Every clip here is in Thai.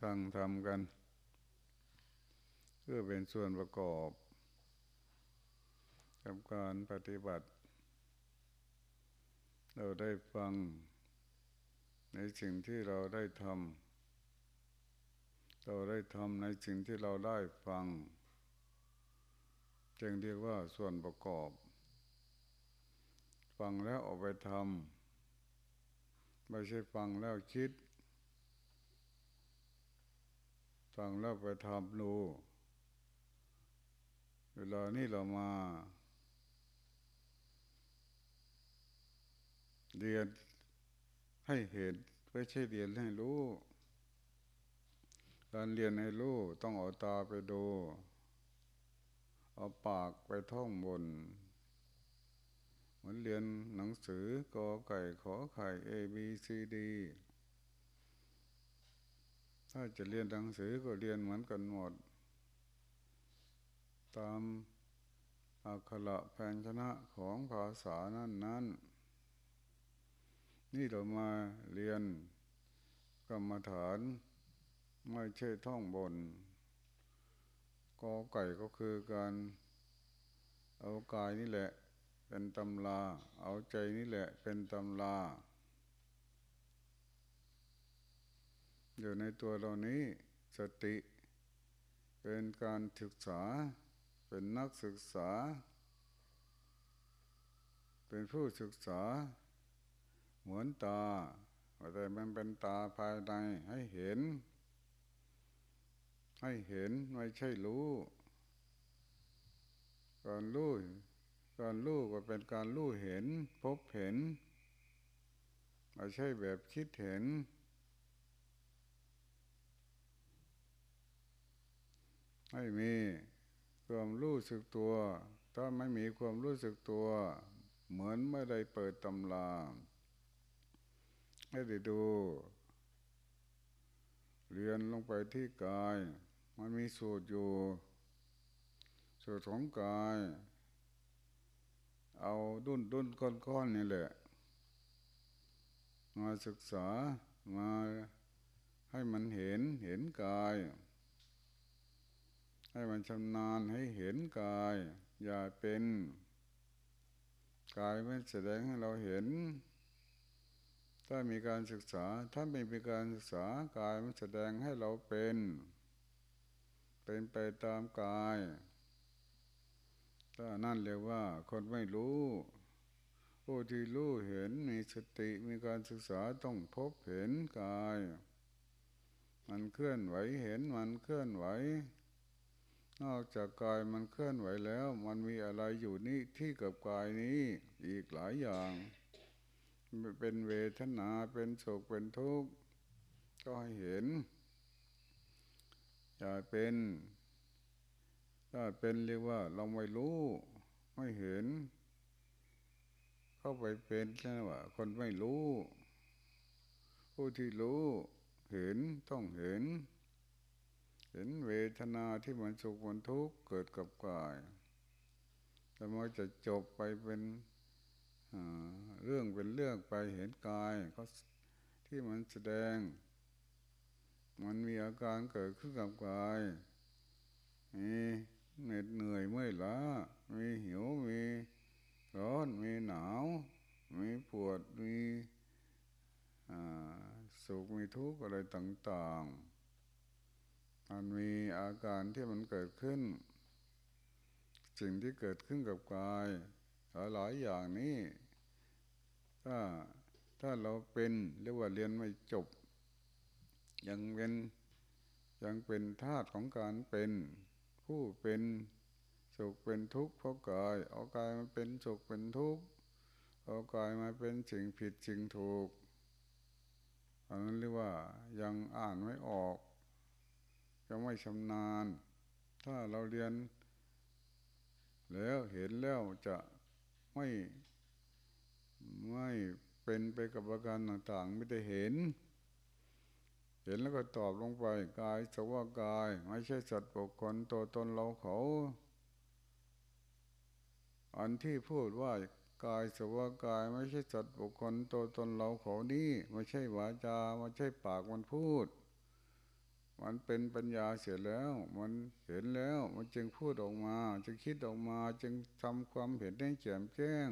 ฟังทำกัน เพื่อเป็นส่วนประกอบกับการปฏิบัติ เราได้ฟัง ในสิ่งที่เราได้ทำเราได้ทำในสิ่งที่เราได้ฟัง จึงเรียกว่าส่วนประกอบ ฟังแล้วออกไปทำไม่ใช่ฟังแล้วคิด ฟังแล้วไปทำดูเวลานี้เรามา เรียนให้เห็นไม่ใช่เรียนให้รู้ การเรียนให้รู้ต้องเอาตาไปดู เอาปากไปท่องบน เหมือนเรียนหนังสือกอไก่ขอไข่ A B C D ถ้าจะเรียนหนังสือก็เรียนเหมือนกันหมด ตามอักขระแพนชนะของภาษานั้นนั้นนี่เรามาเรียนกรรมฐานไม่ใช่ท่องบนกอไก่ก็คือการเอากายนี่แหละ เป็นตำลา เอาใจนี่แหละ เป็นตำลา อยู่ในตัวเรานี้สติ เป็นการศึกษา เป็นนักศึกษา เป็นผู้ศึกษา เหมือนตาแต่มันเป็นตาภายในให้เห็น ให้เห็นไม่ใช่รู้การรู้การรู้ก็เป็นการรู้เห็น พบเห็นไม่ใช่แบบคิดเห็น ให้มีความรู้สึกตัว ถ้าไม่มีความรู้สึกตัว เหมือนไม่ได้เปิดตำราให้ได้ดู เรียนลงไปที่กาย มันมีสูตรอยู่ สูตรของกาย เอาดุนดุนก้อนก้อนนี่แหละ มาศึกษามาให้มันเห็นเห็นกาย ให้มันชำนาญให้เห็นกาย อย่าเป็นกายไม่แสดงให้เราเห็น ถ้ามีการศึกษาถ้าไม่มีการศึกษากายมันแสดงให้เราเป็น เป็นไปตามกายถ้านั่นเรียกว่าคนไม่รู้ผู้ที่รู้เห็นมีสติมีการศึกษาต้องพบเห็นกาย มันเคลื่อนไหวเห็นมันเคลื่อนไหว นอกจากกายมันเคลื่อนไหวแล้ว มันมีอะไรอยู่นี่ที่กับกายนี้อีกหลายอย่างเป็นเวทนาเป็นโศกเป็นทุกข์ก็ให้เห็นอย่าเป็นถ้าเป็นเรียกว่าเราไม่รู้ ไม่เห็น เข้าไปเป็นใช่ไหมว่า คนไม่รู้ ผู้ที่รู้ เห็นต้องเห็น เห็นเวทนาที่มันสุขมันทุกข์เกิดกับกายแต่มันจะจบไปเป็นเรื่องเป็นเรื่องไปเห็นกายก็ที่มันแสดง มันมีอาการเกิดขึ้นกับกายมีเหน็ดเหนื่อยเมื่อยล้ามีหิวมีร้อนมีหนาว มีปวดมีสุขมีทุกข์อะไรต่าง ๆ มันมีอาการที่มันเกิดขึ้น สิ่งที่เกิดขึ้นกับกายหลายอย่างนี้ถ้าถ้าเราเป็นเรียกว่าเรียนไม่จบ ยังเป็นยังเป็นธาตุของการเป็น ผู้เป็นสุขเป็นทุกข์เพราะกายเอากายมาเป็นสุขเป็นทุกข์เอากายมาเป็นสิ่งผิดสิ่งถูกอันนั้นเรียกว่ายังอ่านไม่ออก ยังไม่ชำนาญ ถ้าเราเรียน แล้วเห็นแล้วจะไม่ไม่เป็นไปกับอาการต่างๆ ไม่ได้เห็น เห็นแล้วก็ตอบลงไป กายสว่ากาย ไม่ใช่สัตว์ปกคนตัวตนเราเขา อันที่พูดว่ากายสวากายไม่ใช่สัตว์บุคคลตัวตนเราเขานี่ไม่ใช่วาจาไม่ใช่ปากมันพูด มันเป็นปัญญาเสียแล้ว มันเห็นแล้ว มันจึงพูดออกมา จึงคิดออกมา จึงทำความเห็นได้แจ่มแจ้ง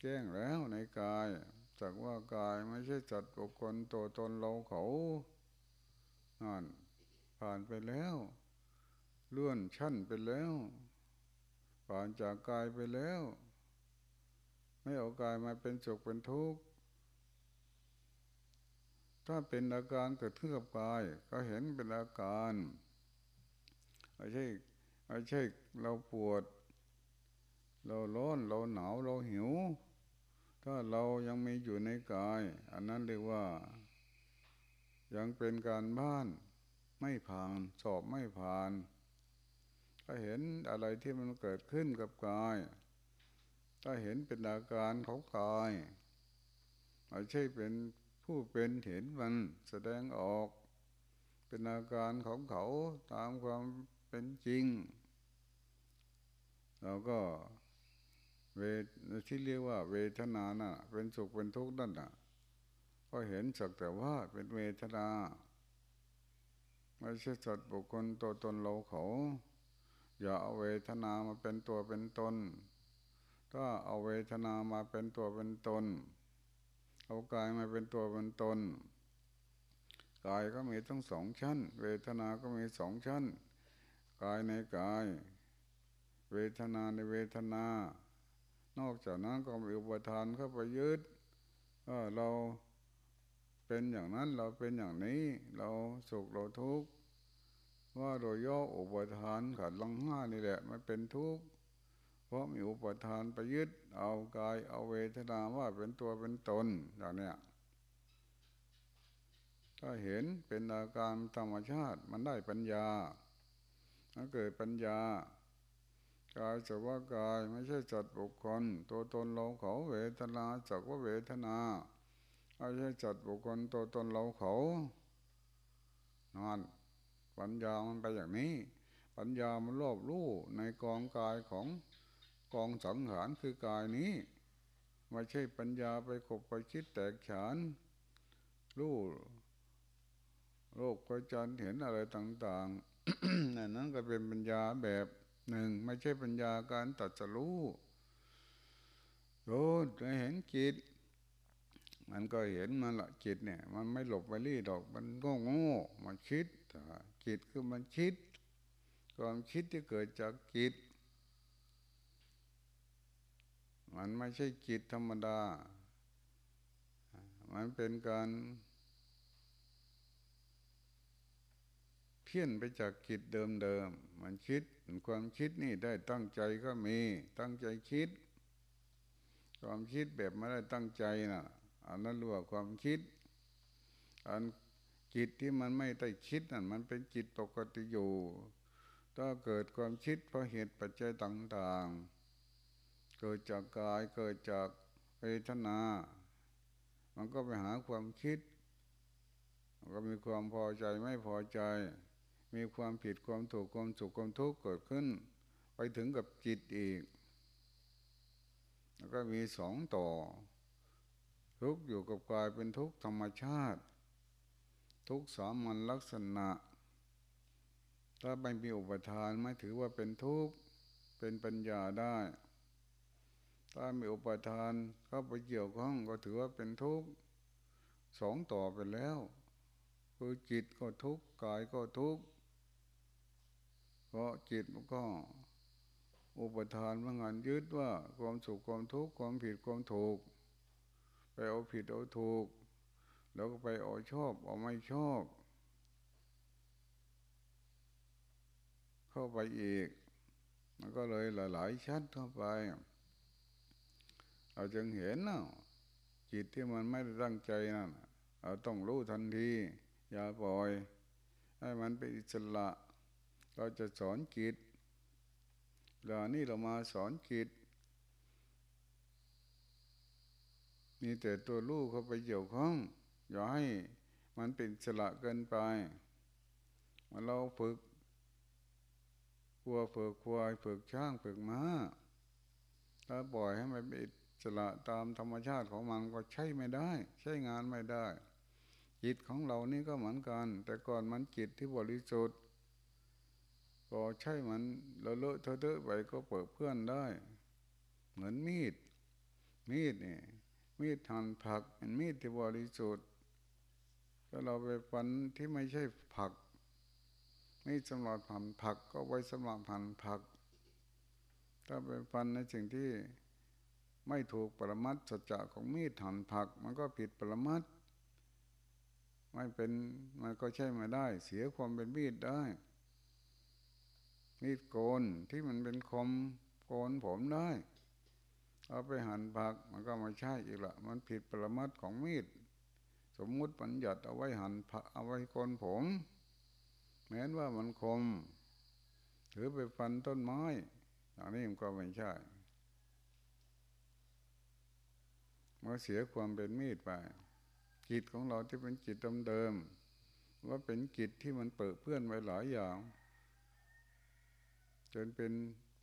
แจ้งแล้วในกายจากว่ากายไม่ใช่จัดบุคคลตัวตนเราเขานั่นผ่านไปแล้วเลื่อนชั้นไปแล้ว ผ่านจากกายไปแล้ว ไม่เอากายมาเป็นสุขเป็นทุกข์ ถ้าเป็นอาการเกิดขึ้นกับกาย ก็เห็นเป็นอาการไม่ใช่ไม่ใช่เราปวด เราร้อนเราหนาวเราหิว ถ้าเรายังมีอยู่ในกาย อันนั้นเรียกว่า ยังเป็นการบ้านไม่ผ่าน สอบไม่ผ่านถ้าเห็นอะไรที่มันเกิดขึ้นกับกาย ถ้าเห็นเป็นอาการของกายไม่ใช่เป็น ผู้เป็นเห็นมันแสดงออก เป็นอาการของเขาตามความเป็นจริง เราก็เวที่เรียกว่า เวทนาน่ะ เป็นสุขเป็นทุกข์นั่นน่ะ ก็เห็นสักแต่ว่าเป็นเวทนาไม่ใช่สัตว์บุคคลตัวตนเราเขา อย่าเอาเวทนามาเป็นตัวเป็นตน ถ้าเอาเวทนามาเป็นตัวเป็นตน เอากายมาเป็นตัวเป็นตน กายก็มีทั้งสองชั้น เวทนาก็มีสองชั้น กายในกาย เวทนาในเวทนา นอกจากนั้นก็มีอุปทานเข้าไปยึดเราเป็นอย่างนั้นเราเป็นอย่างนี้ เราสุขเราทุกข์ว่าโดยย่ออุปทานขัดลังห้านี่แหละ มันเป็นทุกข์ เพราะมีอุปทานไปยึดเอากายเอาเวทนาว่าเป็นตัวเป็นตนอย่างเนี้ยถ้าเห็นเป็นอาการธรรมชาติมันได้ปัญญามันเกิดปัญญากายสักว่ากายไม่ใช่จัดบุคคล ตัวตนเราเขาเวทนาจักว่าเวทนาไม่ใช่จัดบุคคลตัวตนเราเขานอนปัญญามันไปอย่างนี้ ปัญญามันรอบรู้ในกองกายของ กองสังขารคือกายนี้ไม่ใช่ปัญญาไปขบไปคิดแตกฉานรู้โลกกระจันเห็นอะไรต่างๆนั่นนั้นก็เป็นปัญญาแบบหนึ่ง ไม่ใช่ปัญญาการตัดสรู้โอ้จะเห็นจิต มันก็เห็นมันละจิตเนี่ย มันไม่หลบไปรีดอกมันโง่โง่มันคิดจิตคือมันคิด ความคิดที่เกิดจากจิต มันไม่ใช่จิตธรรมดา มันเป็นการเพี้ยนไปจากจิตเดิมๆ มันคิดความคิดนี่ได้ตั้งใจก็มีตั้งใจคิด ความคิดแบบไม่ได้ตั้งใจนะ่ะอันนั้นรู้ว่าความคิด อันจิตที่มันไม่ได้คิดนั่นมันเป็นจิตปกติอยู่ ถ้าเกิดความคิดเพราะเหตุปัจจัยต่างๆ เกิดจากกายเกิดจากเวทนา มันก็ไปหาความคิดมันก็มีความพอใจไม่พอใจ มีความผิดความถูกความสุขความทุกข์เกิดขึ้น ไปถึงกับจิตอีก แล้วก็มีสองต่อ ทุกอยู่กับกายเป็นทุกธรรมชาติ ทุกสามัญลักษณะ ถ้าไม่มีอุปทานไม่ถือว่าเป็นทุกข์เป็นปัญญาได้ ถ้ามีอุปทานเข้าไปเกี่ยวข้องก็ถือว่าเป็นทุกข์สองต่อไปแล้ว คือจิตก็ทุกข์กายก็ทุกข์เพราะจิตมันก็อุปทานว่างานยึดว่าความสุขความทุกข์ความผิดความถูก ไปเอาผิดเอาถูก แล้วก็ไปเอาชอบเอาไม่ชอบ เข้าไปอีก มันก็เลยหลายๆชั้นเข้าไป เราจึงเห็นนะจิตที่มันไม่ตั้งใจนั่นเราต้องรู้ทันที อย่าปล่อย ให้มันเป็นอิสระ เราจะสอนจิตเวลานี้เรามาสอนจิตมีแต่ตัวลูกเข้าไปเกี่ยวข้อง อย่าให้มันเป็นสละเกินไปมาเราฝึกวัวฝึกควายฝึกช้างฝึกม้าถ้าปล่อยให้มันเป็น สระตามธรรมชาติของมันก็ใช้ไม่ได้ ใช้งานไม่ได้ จิตของเรานี่ก็เหมือนกัน แต่ก่อนมันจิตที่บริสุทธิ์พอใช้มันเลอะเลอะเทอะไปก็เปิดเพื่อนได้ เหมือนมีด มีดนี่มีดหั่นผักเป็นมีดที่บริสุทธิ์ถ้าเราไปฟันที่ไม่ใช่ผัก มีดสำหรับหั่นผักก็ไว้สำหรับหั่นผัก ถ้าไปฟันในสิ่งที่ ไม่ถูกปรมัตสัจจะของมีดหั่นผัก มันก็ผิดปรมัตไม่เป็นมันก็ใช่ไม่ได้ เสียความเป็นมีดได้ มีดโกนที่มันเป็นคมโกนผมได้ เอาไปหั่นผัก มันก็ไม่ใช่อีกละมันผิดปรมัตของมีด สมมุติปัญญัติเอาไว้หั่นผักเอาไว้โกนผม แม้นว่ามันคมหรือไปฟันต้นไม้อันนี้มันก็ไม่ใช่ มันเสียความเป็นมีดไปจิตของเราที่เป็นจิตเดิมๆว่าเป็นจิตที่มันเปิดเพื่อนไว้หลายอย่าง จนเป็น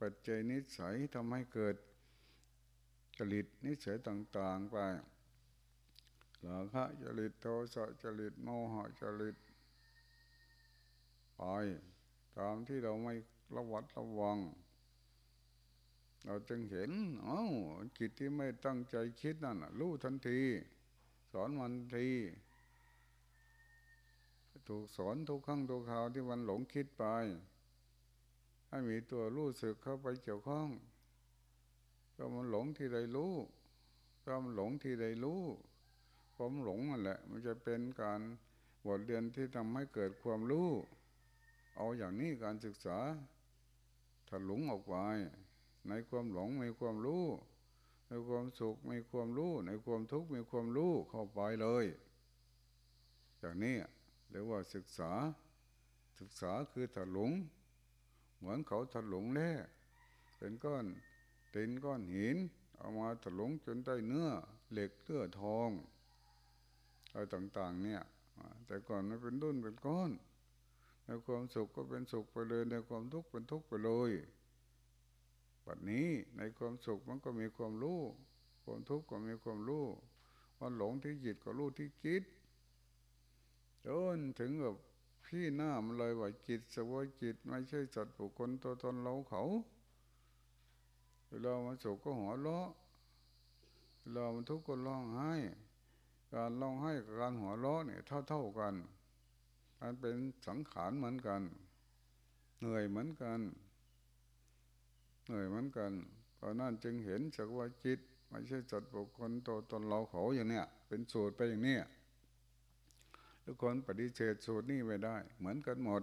ปัจจัยนิสัยทำให้เกิดจริตนิสัยต่าง ๆไปหลาคะจริตโทสะจริตโมหะจริตไปตามที่เราไม่ระวัดระวัง เราจึงเห็นอ้าวจิตที่ไม่ตั้งใจคิดนั่นรู้ทันที สอนมันทีถูกสอนทุกครั้งทุกคราวที่มันหลงคิดไป ให้มีตัวรู้สึกเข้าไปเกี่ยวข้องก็มันหลงที่ใดรู้ก็มันหลงที่ใดรู้ความหลงนั่นแหละ มันจะเป็นการบทเรียนที่ทำให้เกิดความรู้ เอาอย่างนี้การศึกษาถ้าหลงออกไป ในความหลงมีความรู้ในความสุขมีความรู้ ในความทุกข์มีความรู้เข้าไปเลยอย่างนี้เรียกว่าศึกษา ศึกษาคือถลุง เหมือนเขาถลุงแร่เป็นก้อนตินก้อนหิน เอามาถลุงจนได้เนื้อเหล็กเนื้อทองอะไรต่างๆ เนี่ย แต่ก่อนมันเป็นดุนเป็นก้อน ในความสุขก็เป็นสุขไปเลย ในความทุกข์เป็นทุกข์ไปเลย ปัจนี้ในความสุขมันก็มีความรู้ ความทุกข์ก็มีความรู้มันหลงที่จิตก็รู้ที่จิตจนถึงกับพี่หน้ามันเลยว่าจิตสวาจิตไม่ใช่สัตว์บุคคลตัวตนเราเขาเวลามันสุขก็หัวเราะเวลามันทุกข์ก็ร้องไห้ การร้องไห้กับการหัวเราะเนี่ยเท่าๆกันมันเป็นสังขารเหมือนกัน เหนื่อยเหมือนกัน เหนื่อยเหมือนกันเพราะนั่นจึงเห็นสักว่าจิต ไม่ใช่จัดบุคคลตัวตนเราเขาอย่างเนี้ยเป็นสูตรไปอย่างเนี้ยทุกคนปฏิเสธสูตรนี้ไม่ได้ เหมือนกันหมด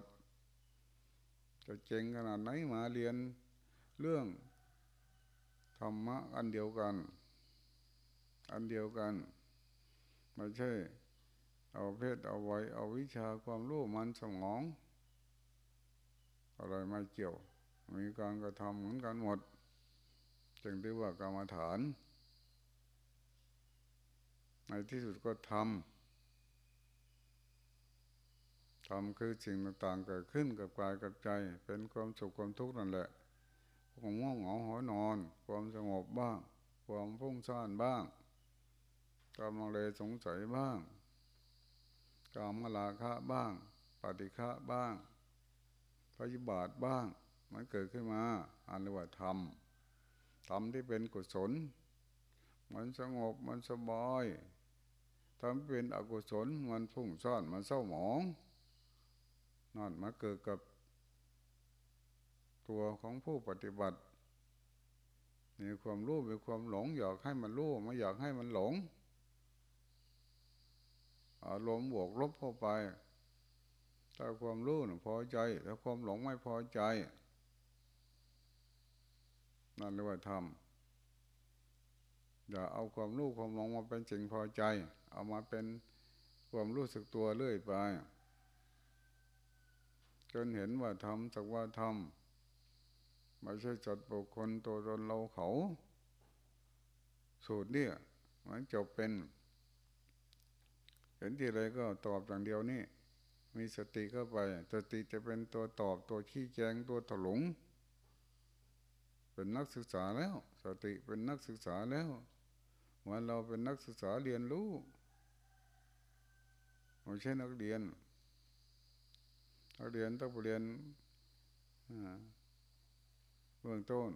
จะเจงขนาดไหนมาเรียนเรื่องธรรมะอันเดียวกัน อันเดียวกันไม่ใช่ เอาเพศเอาไว้เอาวิชาความรู้มันสมอง อะไรไม่เกี่ยว มีการกระทำเหมือนกันหมด จึงเรียกว่ากรรมฐาน ในที่สุดก็ทำทำคือสิ่งต่างๆเกิดขึ้นกับกายกับใจ เป็นความสุขความทุกข์นั่นแหละความง่วงเหงาหอนอน ความสงบบ้าง ความพุ่งซ่านบ้างกำลังเลยสงสัยบ้างกามลาคะบ้าง ปฏิฆะบ้างพยาบาทบ้าง มันเกิดขึ้นมาอันเรียกว่าธรรมธรรมที่เป็นกุศล มันสงบมันสบายทำเป็นอกุศลมันพุ่งซ่อนมันเศร้าหมองนั่นมาเกิดกับตัวของผู้ปฏิบัติมีความรู้มีความหลง อยากให้มันรู้ไม่อยากให้มันหลงอารมณ์บวกลบเข้าไป ถ้าความรู้พอใจ ถ้าความหลงไม่พอใจ นั่นเรียกว่าทำอย่าเอาความรู้ความหลงมาเป็นสิ่งพอใจ เอามาเป็นความรู้สึกตัวเรื่อยไป จนเห็นว่าทำสักว่าทำไม่ใช่จัดบุคคลตัวตนเราเขา สูตรเนี่ยมันจบเป็น เห็นที่ไรก็ตอบอย่างเดียวนี่มีสติเข้าไป สติจะเป็นตัวตอบตัวขี้แจงตัวถลุง เป็นนักศึกษาแล้ว สติเป็นนักศึกษาแล้วเหมือนเราเป็นนักศึกษาเรียนรู้ไม่ใช่นักเรียนนักเรียนต้องเรียนเบื้องต้น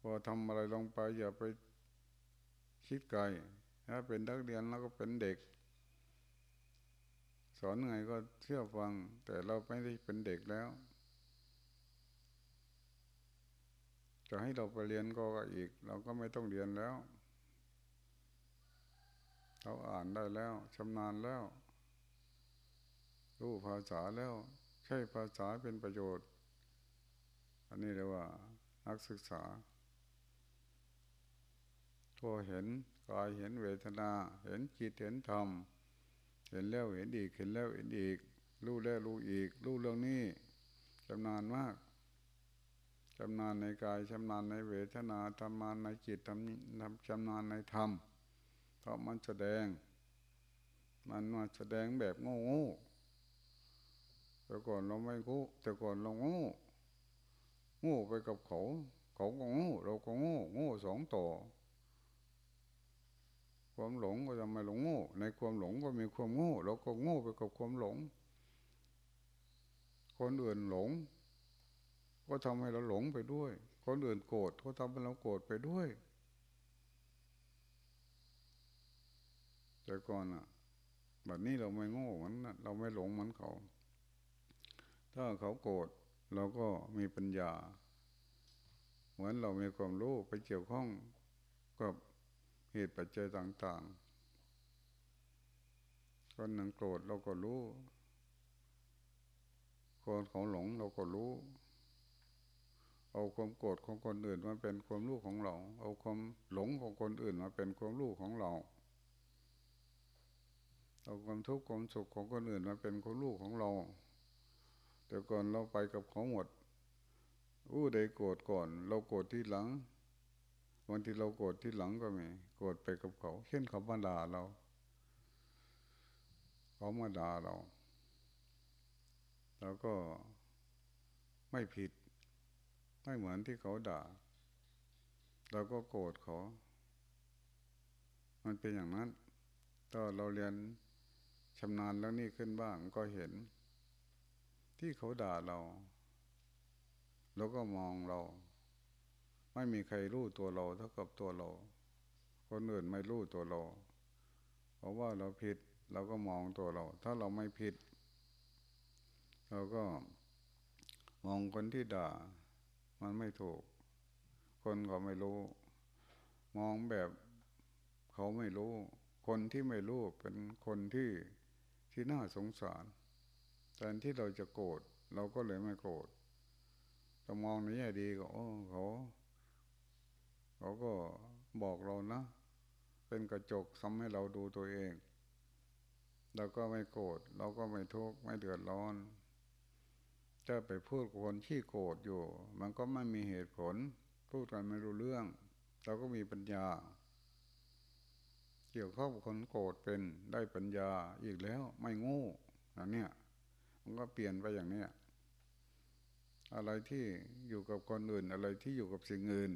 พอทำอะไรลงไปอย่าไปคิดไกลถ้าเป็นนักเรียนแล้วก็เป็นเด็ก สอนไงก็เชื่อฟัง แต่เราไม่ได้เป็นเด็กแล้ว จะให้เราไปเรียนก็อีก เราก็ไม่ต้องเรียนแล้ว เราอ่านได้แล้วชำนาญแล้ว รู้ภาษาแล้ว ใช้ภาษาเป็นประโยชน์ อันนี้เรียกว่า นักศึกษาพอเห็นกายเห็นเวทนา เห็นจิตเห็นธรรม เห็นแล้วเห็นอีกเห็นแล้วเห็นอีก รู้แล้วรู้อีก รู้เรื่องนี้ชำนาญมาก ชำนาญในกายชำนาญในเวทนาชำนาญในจิตทำชำนาญในธรรมเพราะมันแสดง มันมาแสดงแบบโง่โง่แต่ก่อนเราไม่โง่แต่ก่อนเราโง่โง่ไปกับเขา เขาก็โง่เราก็โง่โง่สองต่อ ความหลงก็จะไมหลงโง่ ในความหลงก็มีความโง่เราก็โง่ไปกับความหลง คนอื่นหลง ก็ทำให้เราหลงไปด้วย คนอื่นโกรธก็ทำให้เราโกรธไปด้วย แต่ก่อนอะแบบนี้เราไม่โง่เหมือนเราไม่หลงเหมือนเขา ถ้าเขาโกรธเราก็มีปัญญา เหมือนเรามีความรู้ไปเกี่ยวข้องกับเหตุปัจจัยต่างๆคนหนึ่งโกรธเราก็รู้คนเขาหลงเราก็รู้ เอาความโกรธของคนอื่นมาเป็นความรู้ของเรา เอาความหลงของคนอื่นมาเป็นความรู้ของเรา เอาความทุกข์ความสุขของคนอื่นมาเป็นความรู้ของเรา แต่ก่อนเราไปกับเขาหมดอู้ใดโกรธก่อน เราโกรธที่หลังบางทีเราโกรธที่หลังก็มีโกรธไปกับเขาเช่นเขามาด่าเราเขามาด่าเราเราก็ไม่ผิด ไม่เหมือนที่เขาด่า เราก็โกรธเขา มันเป็นอย่างนั้นถ้าเราเรียนชำนาญแล้วนี่ขึ้นบ้างก็เห็น ที่เขาด่าเราเราก็มองเรา ไม่มีใครรู้ตัวเราเท่ากับตัวเรา คนอื่นไม่รู้ตัวเรา เพราะว่าเราผิดเราก็มองตัวเรา ถ้าเราไม่ผิด เราก็มองคนที่ด่า มันไม่ถูก คนเขาไม่รู้ มองแบบเขาไม่รู้ คนที่ไม่รู้เป็นคนที่ที่น่าสงสารแทนที่เราจะโกรธเราก็เลยไม่โกรธแต่มองในแง่ดีก็โอ้เขาเขาก็บอกเรานะ เป็นกระจกทำให้เราดูตัวเองเราก็ไม่โกรธเราก็ไม่ทุกข์ไม่เดือดร้อน จะไปพูดคนที่โกรธอยู่ มันก็ไม่มีเหตุผล พูดกันไม่รู้เรื่อง เราก็มีปัญญา เกี่ยวข้องคนโกรธเป็นได้ปัญญาอีกแล้วไม่โง่อันเนี้ยมันก็เปลี่ยนไปอย่างเนี้ยอะไรที่อยู่กับคนอื่น อะไรที่อยู่กับสิ่งอื่น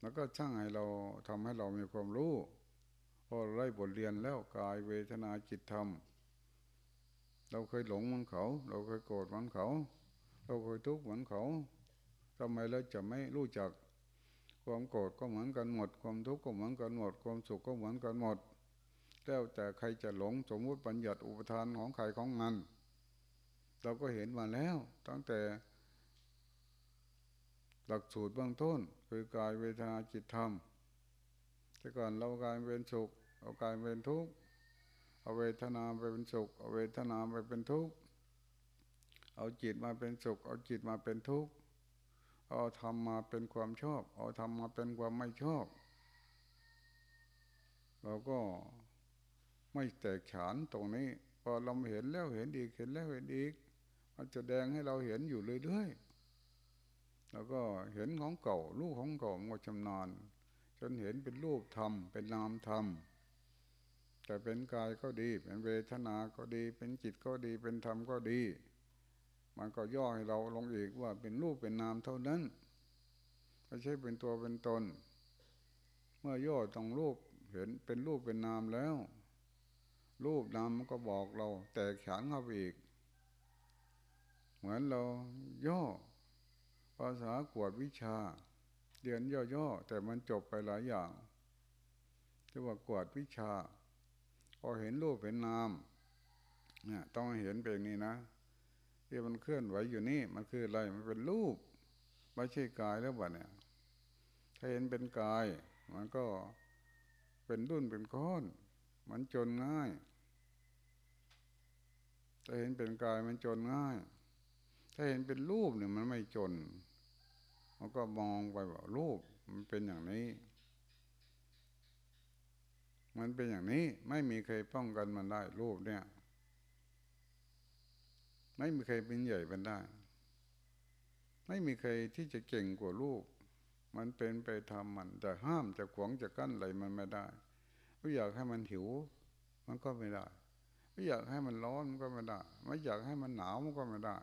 แล้วก็ช่างให้เราทำให้เรามีความรู้พอไล่บทเรียนแล้วกายเวทนาจิตธรรม เราเคยหลงเหมือนเขา เราเคยโกรธเหมือนเขา เราเคยทุกข์เหมือนเขาทำไมเราจะไม่รู้จัก ความโกรธก็เหมือนกันหมด ความทุกข์ก็เหมือนกันหมด ความสุขก็เหมือนกันหมดแล้วแต่ใครจะหลงสมมุติปัญญัติอุปทานของใครของมัน เราก็เห็นมาแล้ว ตั้งแต่ หลักสูตรเบื้องต้น คือกายเวทนาจิตธรรมแต่ก่อนเรากายเป็นสุข เอากายเป็นทุกข์ เอาเวทนาไปเป็นสุข เอาเวทนาไปเป็นทุกข์ เอาจิตมาเป็นสุข เอาจิตมาเป็นทุกข์ เอาธรรมมาเป็นความชอบ เอาธรรมมาเป็นความไม่ชอบ เราก็ไม่แตกฉานตรงนี้ พอเราเห็นแล้วเห็นอีกเห็นแล้วเห็นอีก มันจะแดงให้เราเห็นอยู่เรื่อยๆ แล้วก็เห็นของเก่ารูปของเก่ามันชำนาญจนเห็นเป็นรูปธรรมเป็นนามธรรม แต่เป็นกายก็ดี เป็นเวทนาก็ดี เป็นจิตก็ดีเป็นธรรมก็ดี มันก็ย่อให้เราลงอีกว่าเป็นรูปเป็นนามเท่านั้นไม่ใช่เป็นตัวเป็นตน เมื่อย่อต้องรูปเห็นเป็นรูปเป็นนามแล้ว รูปนามมันก็บอกเรา แต่ขานเข้าไปอีก เหมือนเราย่อ ภาษากวดวิชาเรียนย่อๆแต่มันจบไปหลายอย่างที่ว่ากวดวิชา พอเห็นรูปเห็นนามเนี่ยต้องเห็นเป็นนี่นะที่มันเคลื่อนไหวอยู่นี่มันคืออะไรมันเป็นรูปไม่ใช่กายแล้ววะเนี่ย ถ้าเห็นเป็นกาย มันก็เป็นดุนเป็นก้อน มันจนง่ายถ้าเห็นเป็นกายมันจนง่าย ถ้าเห็นเป็นรูปเนี่ยมันไม่จน มันก็มองไปว่ารูปมันเป็นอย่างนี้ มันเป็นอย่างนี้ไม่มีใครป้องกันมันได้รูปเนี่ย ไม่มีใครเป็นใหญ่เป็นได้ ไม่มีใครที่จะเก่งกว่ารูปมันเป็นไปทำมันจะห้ามจะขวางจะกั้นอะไรมันไม่ได้ไม่อยากให้มันหิว มันก็ไม่ได้ไม่อยากให้มันร้อนมันก็ไม่ได้ ไม่อยากให้มันหนาวมันก็ไม่ได้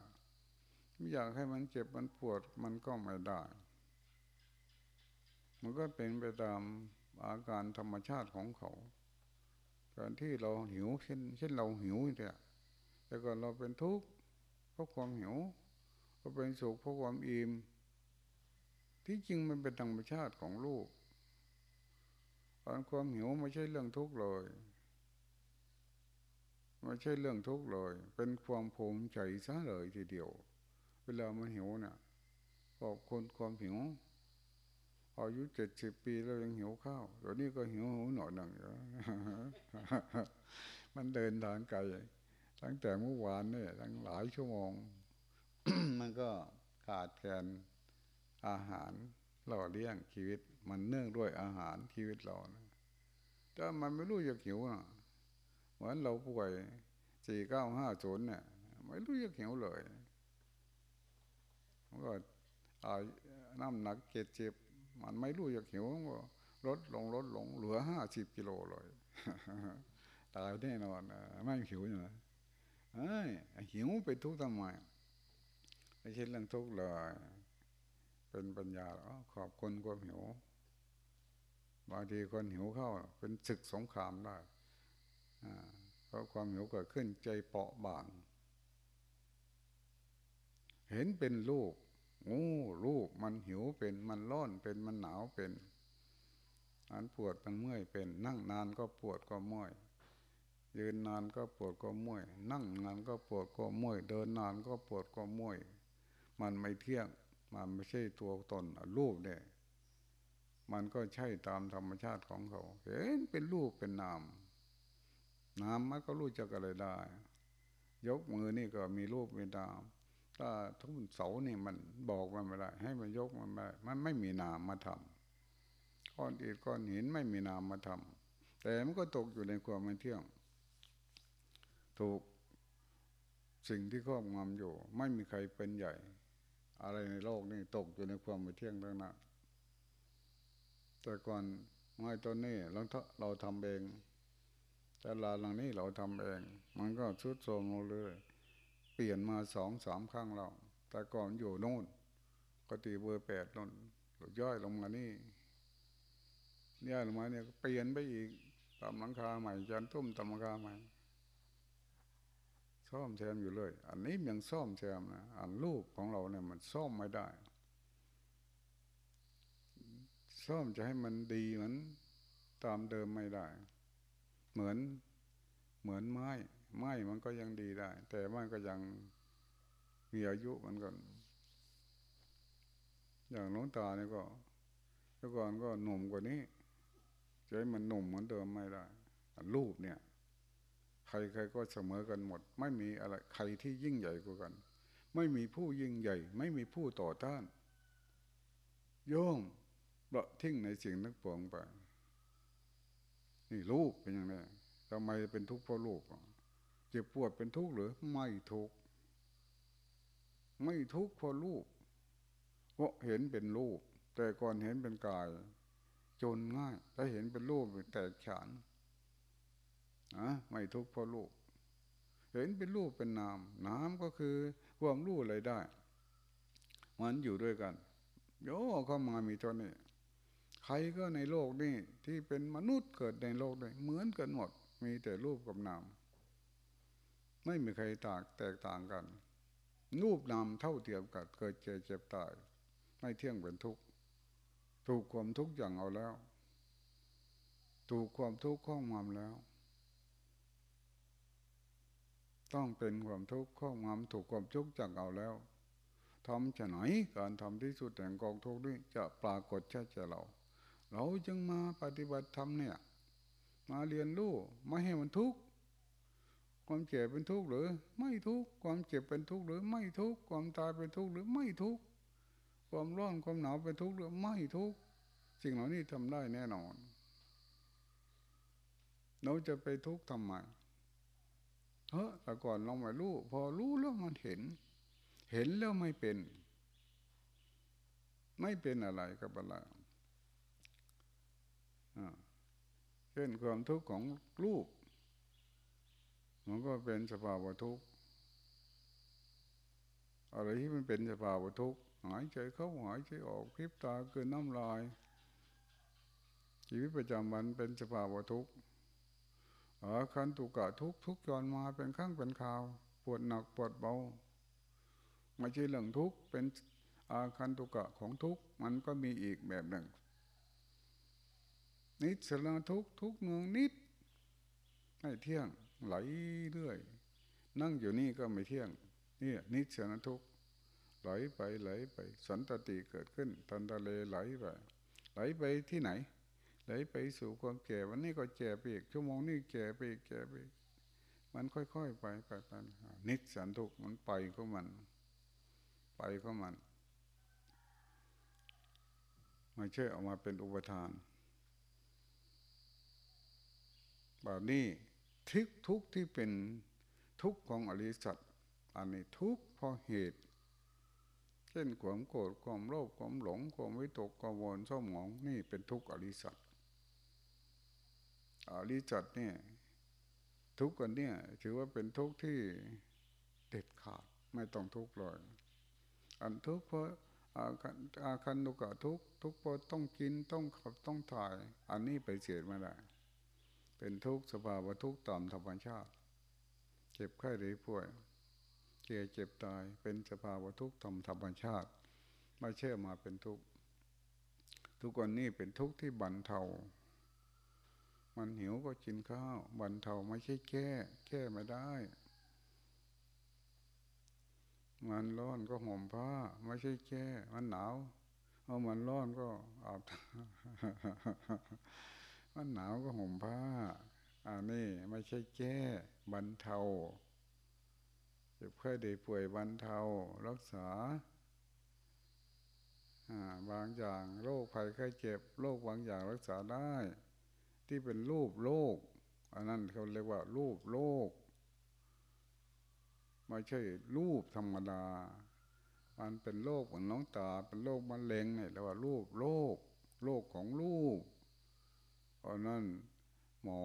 ไม่อยากให้มันเจ็บมันปวดมันก็ไม่ได้ มันก็เป็นไปตาม อาการธรรมชาติของเขาการที่เราหิวเช่นเช่นเราหิวเนี่ยแต่ก่อนเราเป็นทุกข์เพราะความหิวก็เป็นสุขเพราะความอิ่มที่จริงมันเป็นธรรมชาติของลูกตอนความหิวไม่ใช่เรื่องทุกข์เลยไม่ใช่เรื่องทุกข์เลย เป็นความภูมิใจซะเลยทีเดียว เวลามันหิวนี่ยขอบคุณความหิว อายุเจ็ดสิบปีแล้วยังหิวข้าวเดี๋ยวนี้ก็หิวหูหน่อยหนึ่งมันเดินทางไกลตั้งแต่เมื่อวานเนี่ยตั้งหลายชั่วโมง มันก็ขาดแคลนอาหารหล่อเลี้ยงชีวิต มันเนื่องด้วยอาหารชีวิตเรานะถ้ามันไม่รู้จะหิวนะเหมือนเราป่วยสี่เก้าห้าศูนย์เนี่ยไม่รู้จะหิวเลยมันก็น้ำหนักเจ็ดสิบ มันไม่รู้จะหิวก็ลดลงลดลงเหลือห้าสิบกิโลเลยตายแน่นอนไม่หิวอยู่นะเอ้ยหิวไปทุกทำไมไม่ใช่เรื่องทุกเลย เป็นปัญญาอ๋อขอบคนความหิวบางทีคนหิวเข้า เป็นศึกสงครามได้เพราะความหิวเกิดขึ้นใจเปราะบาง เห็นเป็นลูก โอ้ลูกมันหิวเป็นมันร้อนเป็นมันหนาวเป็นอันปวดมันเมื่อยเป็น นั่งนานก็ปวดก็เมื่อยยืนนานก็ปวดก็มื่อยนั่งนานก็ปวดก็มื่อยเดินนานก็ปวดก็มื่อยมันไม่เที่ยงมันไม่ใช่ตัวตนรูปเนี่ยมันก็ใช่ตามธรรมชาติของเขาเห็นเป็นรูปเป็นนามนามมันก็รู้จักอะไรได้ ยกมือนี่ก็มีรูปมีนาม ถ้าทุกเสาเนี่ยมันบอกมันไม่ได้ให้มันยกมันไม่มันไม่มีนามมาทำก้อนอิฐก้อนหินไม่มีนามมาทำแต่มันก็ตกอยู่ในความไม่เที่ยง ถูกสิ่งที่ครอบงำอยู่ ไม่มีใครเป็นใหญ่ อะไรในโลกนี้ตกอยู่ในความไม่เที่ยงทั้งนั้นแต่ก่อนไม้ต้นนี้เราเราทำเองแต่ลาหลังนี้เราทำเอง มันก็ชุดโทรมลงเลย ปลี่ยนมาสองสามครั้งเรา แต่ก่อนอยู่โน่นก็ตีเบอร์แปดน่นย่อยลงมานี่ย่อยลงมาเนี่ยเปลี่ยนไปอีกตามหลังคาใหม่จันทุ่มตามหลังคาใหม่ ซ่อมแซมอยู่เลย อันนี้ยังซ่อมแซมนะอันรูปของเราเนี่ยมันซ่อมไม่ได้ ซ่อมจะให้มันดีเหมือนตามเดิมไม่ได้ เหมือนเหมือนไม้ ไม้มันก็ยังดีได้ แต่มันก็ยังมีอายุมันก่อนอย่างน้องตาเนี่ยก็แต่ก่อนก็หนุ่มกว่านี้จะให้มันหนุ่มเหมือนเดิมไม่ได้รูปเนี่ย ใครใครก็เสมอกันหมด ไม่มีอะไรใครที่ยิ่งใหญ่กว่ากัน ไม่มีผู้ยิ่งใหญ่ ไม่มีผู้ต่อต้าน โยมละทิ้งในสิ่งนักปวงไป นี่ลูกเป็นอย่างนี้ทำไมเป็นทุกข์เพราะลูก เจ็บปวดเป็นทุกข์หรือไม่ทุกข์ไม่ทุกข์เพราะลูกเพราะเห็นเป็นรูป แต่ก่อนเห็นเป็นกาย จนง่ายถ้าเห็นเป็นรูปแตกฉานนะไม่ทุกข์เพราะรูป เห็นเป็นรูปเป็นนาม นามก็คือความรู้อะไรได้มันอยู่ด้วยกันโยเข้ามามีตัวนี้ ใครก็ในโลกนี้ที่เป็นมนุษย์เกิดในโลกนี้เหมือนกันหมด มีแต่รูปกับนาม ไม่มีใครต่างแตกต่างกัน รูปนามเท่าเทียมกันเกิดเจ็บเจ็บตาย ไม่เที่ยงเป็นทุกข์ถูกความทุกข์อย่างเอาแล้ว ถูกความทุกข์ข้องมามแล้ว ต้องเป็นความทุกข์ข้องมามถูกความทุกข์จากเอาแล้วทำจะไหนการทำที่สุดแห่งกองทุกข์นี้จะปรากฏแค่จะเรา เราจึงมาปฏิบัติธรรมเนี่ย มาเรียนรู้ไม่ให้มันทุกข์ ความเจ็บเป็นทุกข์หรือ ไม่ทุกข์ความเจ็บเป็นทุกข์หรือ ไม่ทุกข์ความตายเป็นทุกข์หรือไม่ทุกข์ความร้อนความหนาวเป็นทุกข์หรือไม่ทุกข์สิ่งเหล่านี้ทำได้แน่นอน เราจะไปทุกข์ทำไมเฮ้แต่ก่อนเราไม่รู้พอรู้แล้วมันเห็น เห็นแล้วไม่เป็น ไม่เป็นอะไรกับอะไรเช่นความทุกข์ของลูก มันก็เป็นสภาวะทุกข์อะไรที่มันเป็นสภาวะทุกข์หายใจเข้าหายใจออกคลิปตาเกินน้ำลาย ชีวิตประจำวันเป็นสภาวะทุกข์อาคันตุกะทุกทุกจอนมาเป็นข้างเป็นข่าว ปวดหนักปวดเบาไม่ใช่เรื่องทุกข์เป็นอาคันตุกะของทุกข์มันก็มีอีกแบบหนึ่ง นิสละทุกทุกเมืองนิดไม่เที่ยง ไหลเรื่อย นั่งอยู่นี่ก็ไม่เที่ยงนี่นิสนทุกไหลไปไหลไป สันตติเกิดขึ้น ทันทะเลไหลไปไหลไปที่ไหน ไหลไปสู่ความแก่วันนี้ก็แก่ไปอีกชั่วโมงนี้แก่ไปอีกแก่ไปมันค่อยๆไปไปไปนิสันทุกมันไปก็มัน ไปก็มันไม่ใช่ออกมาเป็นอุปทานแบบนี้ ทุกทุกที่เป็นทุกของอริสัตอันนี้ทุกเพราะเหตุ เช่นความโกรธความโลภความหลงความวิตกกังวลเศร้าหมองนี่เป็นทุกอริสัตอริสัตเนี่ยทุกกันเนี่ยถือว่าเป็นทุกที่เด็ดขาดไม่ต้องทุกข์เลยอันทุกเพราะอาคันตุกะทุกทุกเพราะต้องกินต้องขับต้องถ่าย อันนี้ไปเสียไม่ได้ เป็นทุกข์สภาวะทุกข์ตามธรรมชาติ เจ็บไข้หรือป่วยเจ็บเจ็บตายเป็นสภาวะทุกข์ตามธรรมชาติ ไม่เชื่อมาเป็นทุกข์ทุกวันนี้เป็นทุกข์ที่บันเทา มันหิวก็กินข้าวบันเทาไม่ใช่แก้ แก้ไม่ได้มันร้อนก็ห่มผ้า ไม่ใช่แก้ มันหนาวเอามันร้อนก็อาบ มันหนาวก็ห่มผ้าอันนี้ไม่ใช่แก้บรรเทาเจ็บไข้ได้ป่วยบรรเทารักษาบางอย่างโรคภัยไข้เจ็บโรคบางอย่างรักษาได้ ที่เป็นรูปโรคอันนั้นเขาเรียกว่า รูปโรคไม่ใช่รูปธรรมดา มันเป็นโรคเหมือนน้องตา เป็นโรคมะเร็งเนี่ยเรียกว่ารูปโรคโรคของรูป เพราะนั้นหมอ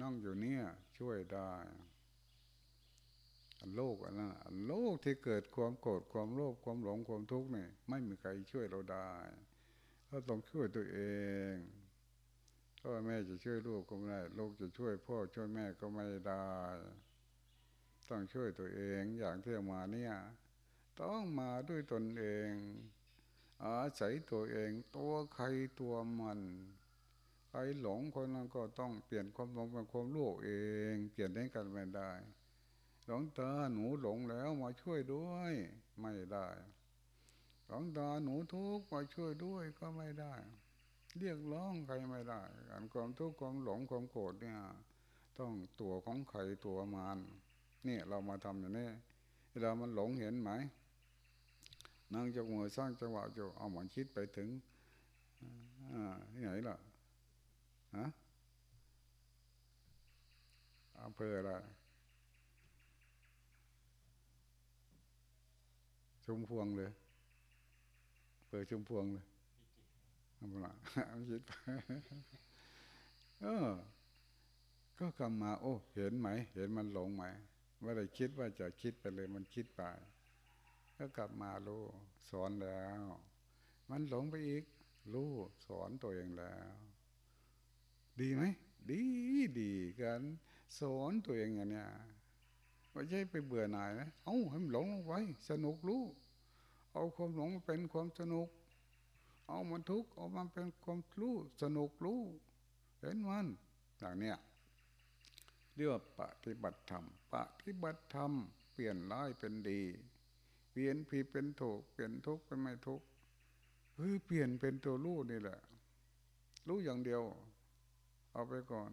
นั่งอยู่เนี่ย ช่วยได้โลกอันนั้นโลกที่เกิดความโกรธความโลภความหลงความทุกข์เนี่ยไม่มีใครช่วยเราได้เราต้องช่วยตัวเองพ่อแม่จะช่วยลูกก็ไม่ได้ลูกจะช่วยพ่อช่วยแม่ก็ไม่ได้ ต้องช่วยตัวเองอย่างที่มาเนี่ย ต้องมาด้วยตนเอง อาศัยตัวเอง ตัวใครตัวมัน ใครหลงคนนั้นก็ต้องเปลี่ยนความหลงเป็นความรู้เอง เปลี่ยนได้กันไม่ได้ หลงตาหนูหลงแล้วมาช่วยด้วย ไม่ได้หลงตาหนูทุกข์มาช่วยด้วยก็ไม่ได้ เรียกร้องใครไม่ได้การความทุกข์ความหลงความโกรธเนี่ย ต้องตัวของใครตัวมันนี่เรามาทำอย่างนี้เวลามันหลงเห็นไหมนั่งจังมือสร้างจังหวะจะเอาหมอนคิดไปถึงอ่าที่ไหนล่ะ ฮะอำเภออะไรชุมพวงเลยเปิดชุมพวงเลยทำอะไรคิดไปเออ ก็กลับมา โอ้ เห็นไหม เห็นมันหลงไหมไม่ได้คิดว่าจะคิดไปเลยมันคิดไปก็กลับมาลูสอนแล้ว มันหลงไปอีกรู้สอนตัวเองแล้ว ดีไหมดีดีกันสอนตัวเองอย่างเนี้ยไม่ใช่ไปเบื่อหน่ายนะเอาให้มันหลงลงไปสนุกรู้เอาความหลงเป็นความสนุก เอามันทุกข์เอามันเป็นความรู้สนุกรู้เห็นมันอย่างเนี้ยเรียกว่าปฏิบัติธรรมปฏิบัติธรรมเปลี่ยนร้ายเป็นดีเปลี่ยนผิดเป็นถูกเปลี่ยนทุกข์เป็นไม่ทุกข์เฮ้ยเปลี่ยนเป็นตัวรู้นี่แหละ รู้อย่างเดียว เอาไปก่อน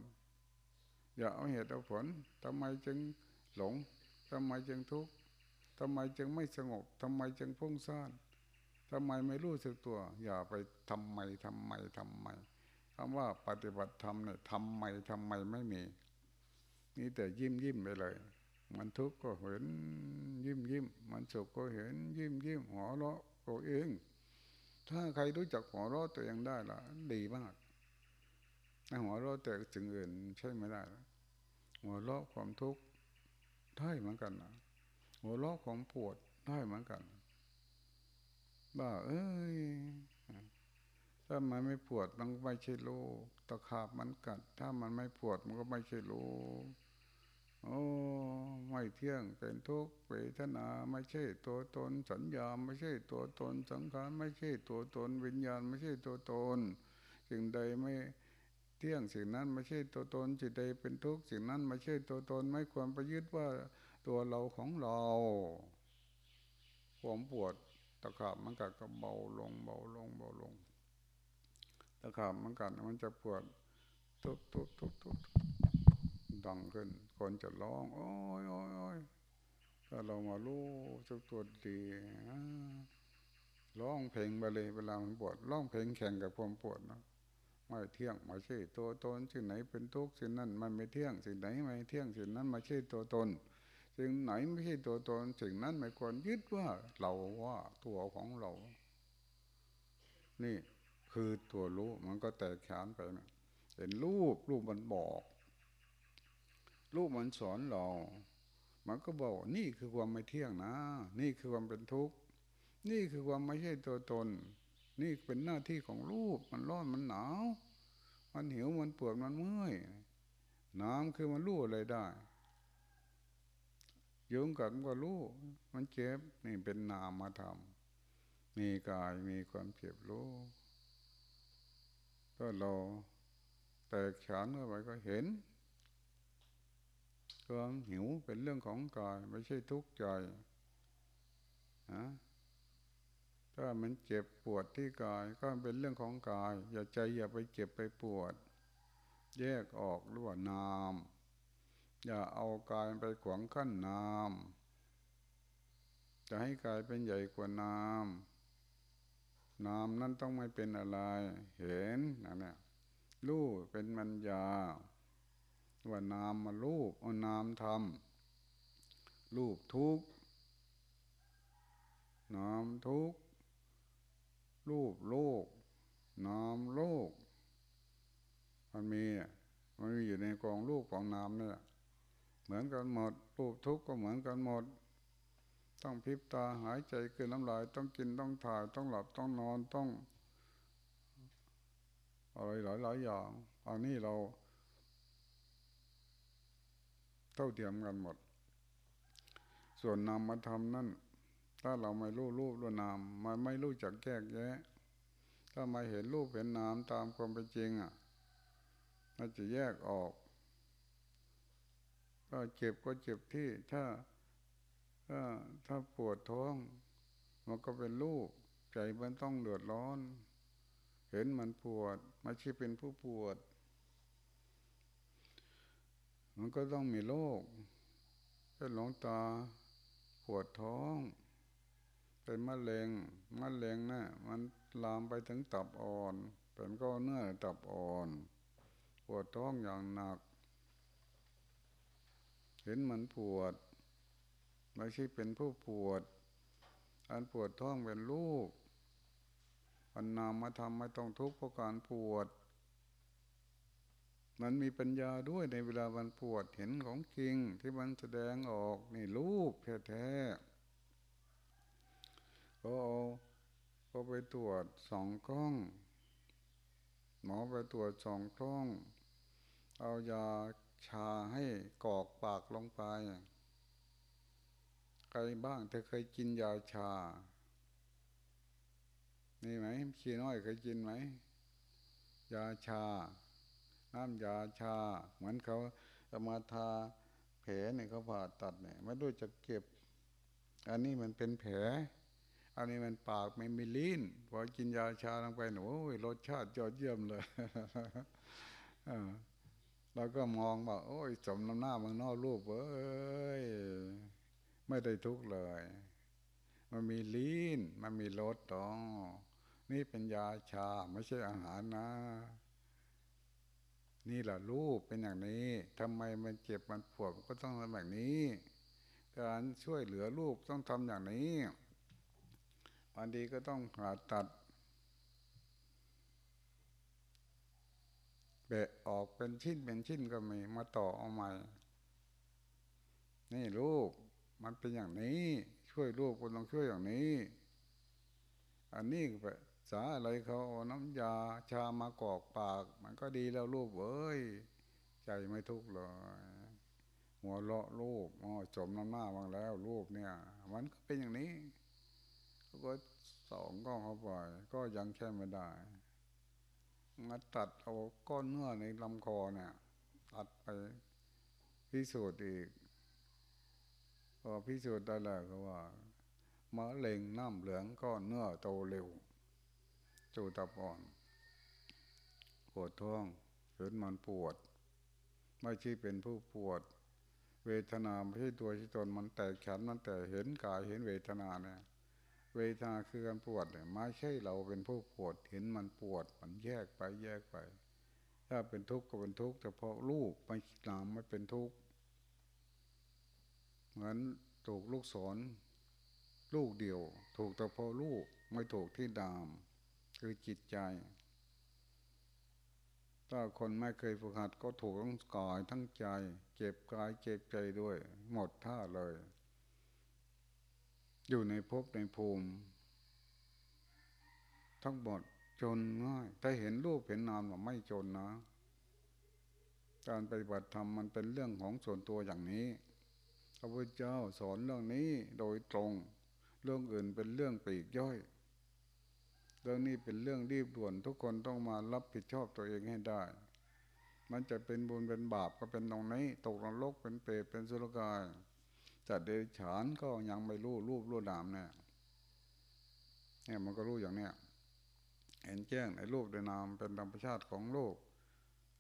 อย่าเอาเหตุเอาผลทำไมจึงหลงทำไมจึงทุกข์ทำไมจึงไม่สงบทำไมจึงพุ่งซ่านทำไมไม่รู้สึกตัว อย่าไปทำไมทำไมทำไมคำว่าปฏิบัติธรรมเนี่ยทำไมทำไมไม่มี นี่แต่ยิ้มยิ้มไปเลย มันทุกข์ก็เห็นยิ้มยิ้มมันสุขก็เห็นยิ้มยิ้มหัวเราะตัวเอง ถ้าใครรู้จักหัวเราะตัวเองได้ละดีมาก ถ้าหัวเราะแต่สิ่งอื่นใช่ไม่ได้ หัวเราะความทุกข์ได้เหมือนกันนะหัวเราะความปวดได้เหมือนกันบ้าเอ้ยถ้ามันไม่ปวดมันไม่ใช่โลตะขาบมันกัด ถ้ามันไม่ปวดมันก็ไม่ใช่โลโอ้ไม่เที่ยงเป็นทุกข์เวทนาไม่ใช่ตัวตน สัญญาไม่ใช่ตัวตนสังขารไม่ใช่ตัวตน วิญญาณไม่ใช่ตัวตนสิ่งใดไม่ เที่ยงสิ่งนั้นไม่ใช่ตัวตนจิตใดเป็นทุกข์สิ่งนั้นไม่ใช่ตัวตนไม่ควรไปยึดว่าตัวเราของเราความปวดตะขาบมันกัดก็เบาลงเบาลงเบาลงตะขาบมันกัดมันจะปวดทุบทุบทุบทุบดังขึ้น คนจะร้องโอ้ยโอ้ยโอ้ยถ้าเรามารู้สักตัวดีร้องเพลงไปเลยเวลามันปวดร้องเพลงแข่งกับความปวดนะ ไม่เที่ยงไม่ใช่ตัวตนสิ่งไหนเป็นทุกข์สิ่งนั้นมันไม่เที่ยงสิ่งไหนไม่เที่ยงสิ่งนั้นไม่ใช่ตัวตนสิ่งไหนไม่ใช่ตัวตนสิ่งนั้นไม่ควรยึดว่าเราว่าตัวของเรา นี่คือตัวรู้มันก็แตกฉานไปนะเห็นรูปรูปมันบอก รูปมันสอนเรา มันก็บอกนี่คือความไม่เที่ยงนะ นี่คือความเป็นทุกข์นี่คือความไม่ใช่ตัวตน นี่เป็นหน้าที่ของรูป มันร้อนมันหนาว มันหิวมันปวดมันเมื่อย น้ำคือมันรู้อะไรได้ยุงกัดมันก็รู้ มันเจ็บ นี่เป็นนามมาทำมีกายมีความเจ็บรู้ก็เราแตกฉานเข้าไปก็เห็นความหิวเป็นเรื่องของกาย ไม่ใช่ทุกข์ใจนะ ถ้ามันเจ็บปวดที่กายก็เป็นเรื่องของกาย อย่าใจอย่าไปเจ็บไปปวด แยกออกหรือว่านาม อย่าเอากายไปขวางขั้นนาม จะให้กายเป็นใหญ่กว่านามนามนั่นต้องไม่เป็นอะไร เห็นนะเนี่ยรูปเป็นมัญญา ว่านามมารูปเอานามทำรูปทุกนามทุก รูปโลกนามโลก มันมีมันมีอยู่ในกองรูปของนามนี่ยเหมือนกันหมดรูปทุกข์ก็เหมือนกันหมด ต้องพิบตาหายใจคือน้ำลาย ต้องกินต้องถ่าย ต้องหลับต้องนอนต้องอะไรหลายหลายอย่างอันนี้เรา เท่าเทียมกันหมด ส่วนนามมาทำนั่น ถ้าเราไม่รู้รูปรู้นามมันไม่รู้จักแยกแยะ ถ้ามาเห็นรูปเห็นนามตามความเป็นจริงอะมันจะแยกออก ก็เจ็บก็เจ็บที่ถ้าถ้าถ้าปวดท้องมันก็เป็นลูกใจมันต้องเดือดร้อน เห็นมันปวดไม่ใช่เป็นผู้ปวด มันก็ต้องมีโรคเป็นหลงตาปวดท้อง เป็นมะเร็งมะเร็งนะ่ะมันลามไปถึงตับอ่อน เป็นก็เนื้อตับอ่อนปวดท้องอย่างหนัก เห็นมันปวดไม่ใช่เป็นผู้ปวด อันปวดท้องเป็นลูกอันนามมาทำไม่ต้องทุกข์เพราะการปวด มันมีปัญญาด้วยในเวลามันปวดเห็นของจริงที่มันแสดงออกนี่รูปแท้ๆ ก็เอไปตรวจสองกล้อง หมอไปตรวจสองกล้อง เอายาชาให้กอกปากลงไป ใครบ้างเธอเคยกินยาชา นี่ไหมชีน้อยเคยกินไหม ยาชา น้ำยาชา เหมือนเขาเอามาทาแผลเนี่ยเขาผ่าตัดเนี่ยไม่รู้จะเก็บ อันนี้มันเป็นแผล อันนี้มันปากไม่มีลิ้นพอกินยาชาลงไปโอ้ยรสชาติยอดเยี่ยมเลยเราก็มองว่าโอ้ยสมน้ำหน้ามึงนอกรูปเอ้ยไม่ได้ทุกเลย มันมีลิ้นมันมีรสต่อนี่เป็นยาชาไม่ใช่อาหารนะนี่แหละรูปเป็นอย่างนี้ทำไมมันเจ็บมันปวดก็ต้องทำแบบนี้ การช่วยเหลือรูปต้องทำอย่างนี้ บางทีก็ต้องผ่าตัดเบะออกเป็นชิ้นเป็นชิ้นก็มีมาต่อเอาใหม่ นี่รูปมันเป็นอย่างนี้ ช่วยรูปก็ต้องช่วยอย่างนี้ อันนี้ไปสาอะไรเขาเอาน้ำยาชามากอกปาก มันก็ดีแล้วรูปเอ้ยใจไม่ทุกข์เลยหัวเราะรูปอ๋อจมน้ำหน้าบางแล้วรูปเนี่ย มันก็เป็นอย่างนี้ ก็สองก็เข้าไปก็ยังแค่ไม่ได้ มาตัดเอาก้อนเนื้อในลำคอเนี่ยตัดไปพิสูจน์อีกพอพิสูจน์ได้แล้วก็ว่ามะเร็งน้ำเหลืองก้อนเนื้อโตเร็วจูตับอ่อน ปวดท้องเห็นมันปวด ไม่ใช่เป็นผู้ปวด เวทนาไม่ใช่ตัวที่ตนมันแตกฉันมันแต่เห็นกายเห็นเวทนาเนี่ย เวทนาคือการปวดเนี่ยไม่ใช่เราเป็นผู้ปวดเห็นมันปวด มันแยกไปแยกไป ถ้าเป็นทุกข์ก็เป็นทุกข์แต่พอรูปไม่นามไม่เป็นทุกข์เหมือนถูกลูกศรลูกเดียว ถูกแต่พอลูกไม่ถูกที่ดาม คือจิตใจ ถ้าคนไม่เคยฝึกหัดก็ถูกทั้งกายทั้งใจ เจ็บกายเจ็บใจด้วย หมดท่าเลย อยู่ในภพในภูมิ ทั้งหมดจนง่าย ถ้าเห็นรูปเห็นนามว่าไม่จนนะ การปฏิบัติธรรมมันเป็นเรื่องของส่วนตัวอย่างนี้พระพุทธเจ้าสอนเรื่องนี้โดยตรง เรื่องอื่นเป็นเรื่องปีกย่อย เรื่องนี้เป็นเรื่องรีบด่วน ทุกคนต้องมารับผิดชอบตัวเองให้ได้ มันจะเป็นบุญเป็นบาปก็เป็นตรงนี้ ตกนรกเป็นเปรตเป็นสุรกาย จัดเดรัจฉานก็ยังไม่รู้รูปรู้นามเนี่ยเนี่ยมันก็รู้อย่างเนี้ยเห็นแจ้งในรูปในนามเป็นธรรมชาติของโลก